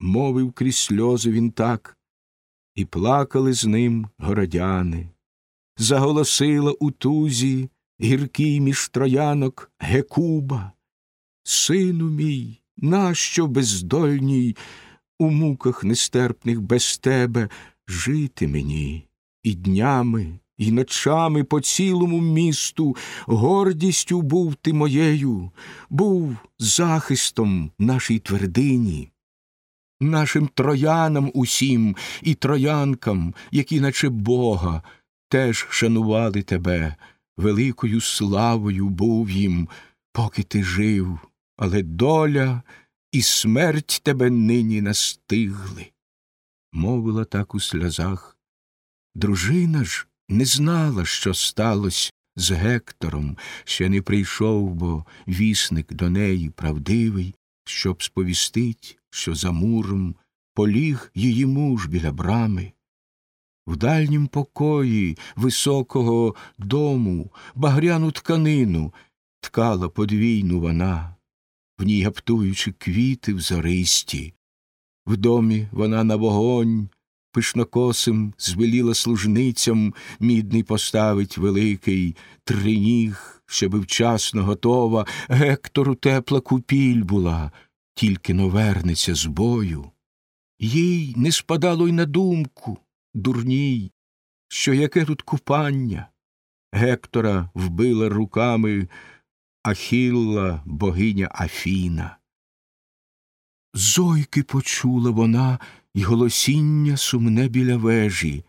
мовив крізь сльози він так, і плакали з ним городяни. Заголосила у тузі гіркий між троянок Гекуба. Сину мій, нащо бездольній, у муках нестерпних без тебе жити мені і днями, і ночами по цілому місту гордістю був ти моєю, був захистом нашій твердині, нашим троянам усім і троянкам, які, наче Бога, теж шанували тебе, великою славою був їм, поки ти жив, але доля і смерть тебе нині настигли. Мовила так у сльозах. Дружина ж не знала, що сталося з Гектором, ще не прийшов, бо вісник до неї правдивий, щоб сповістить, що за муром поліг її муж біля брами. В дальнім покої високого дому багряну тканину ткала подвійну вона, в ній гаптуючи квіти взористі. В домі вона на вогонь пишнокосим звеліла служницям мідний поставить великий триніг, щоби вчасно готова, Гектору тепла купіль була, тільки но з бою. Їй не спадало й на думку, дурній, що яке тут купання. Гектора вбила руками Ахілла, богиня Афіна. Зойки почула вона і голосіння сумне біля вежі,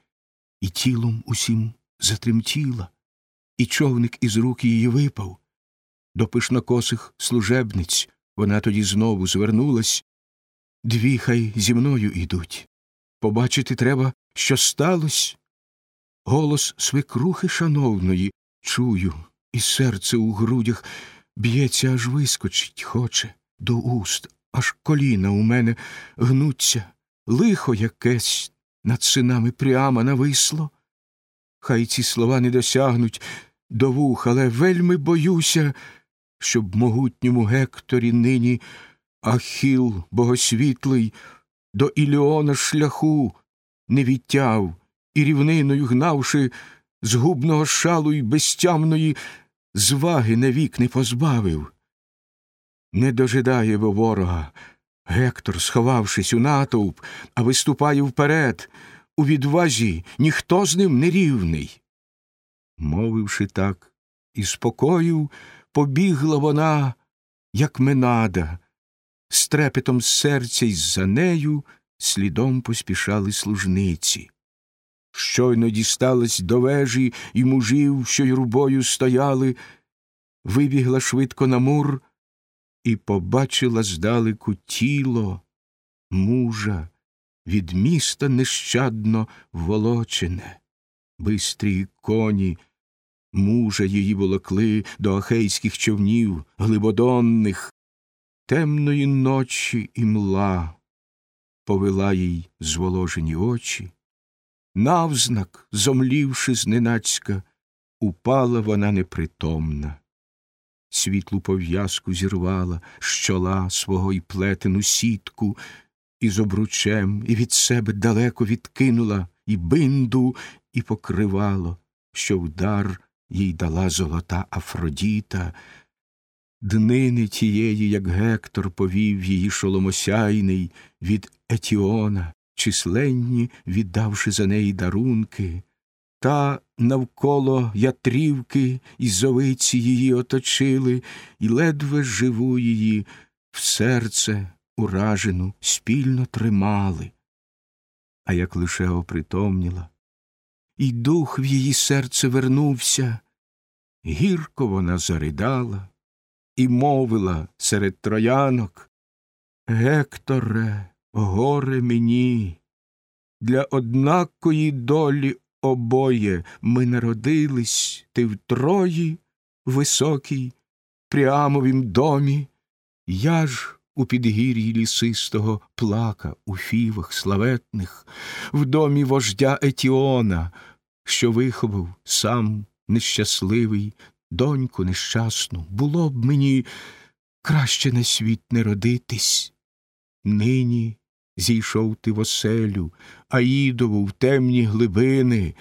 і тілом усім затремтіла, і човник із рук її випав. До пишнокосих служебниць вона тоді знову звернулась. Дві хай зі мною ідуть. Побачити треба, що сталося. Голос свекрухи шановної чую, і серце у грудях б'ється, аж вискочить хоче до уст, аж коліна у мене гнуться, лихо якесь над синами прямо нависло. Хай ці слова не досягнуть до вух, але вельми боюся, щоб могутньому Гекторі нині Ахіл богосвітлий до Іліона шляху не відтяв і рівниною гнавши згубного шалу й безтямної зваги навік не позбавив. Не дожидає бо ворога. Гектор, сховавшись у натовп, а виступає вперед, у відвазі ніхто з ним не рівний. Мовивши так, і спокою побігла вона, як менада, з трепетом серця й за нею слідом поспішали служниці. Щойно дісталась до вежі і мужів, що й рубою стояли, вибігла швидко на мур і побачила здалеку тіло мужа від міста нещадно волочене, бистрі коні мужа її волокли до ахейських човнів глибодонних, темної ночі і мла повела їй зволожені очі. Навзнак, зомлівши зненацька, упала вона непритомна. Світлу пов'язку зірвала з чола свого й плетену сітку, і з обручем, і від себе далеко відкинула і бинду, і покривало, що вдар їй дала золота Афродіта, днини тієї, як Гектор повів її шоломосяйний від Етіона, численні, віддавши за неї дарунки, та навколо ятрівки і зовиці її оточили, і ледве живу її в серце уражену спільно тримали. А як лише опритомніла, і дух в її серце вернувся, гірко вона заридала і мовила серед троянок Гекторе, горе мені, для однакої долі обоє ми народились, ти в трої, високій, прямовім домі, я ж у підгір'ї лісистого плака у фівах славетних, в домі вождя Етіона, що виховав сам нещасливий доньку нещасну, було б мені краще на світ не родитись. Нині зійшов ти в оселю, Аїдову в темні глибини,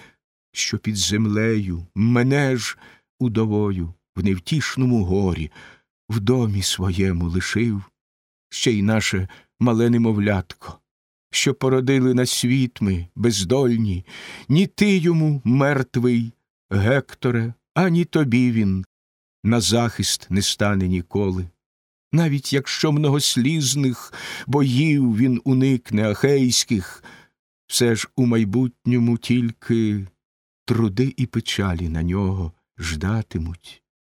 що під землею мене ж удовою в невтішному горі, в домі своєму лишив, ще й наше мале немовлятко, що породили на світ ми бездольні, ні ти йому мертвий, Гекторе, ані тобі він на захист не стане ніколи. Навіть якщо многослізних боїв він уникне ахейських, все ж у майбутньому тільки труди і печалі на нього ждатимуть.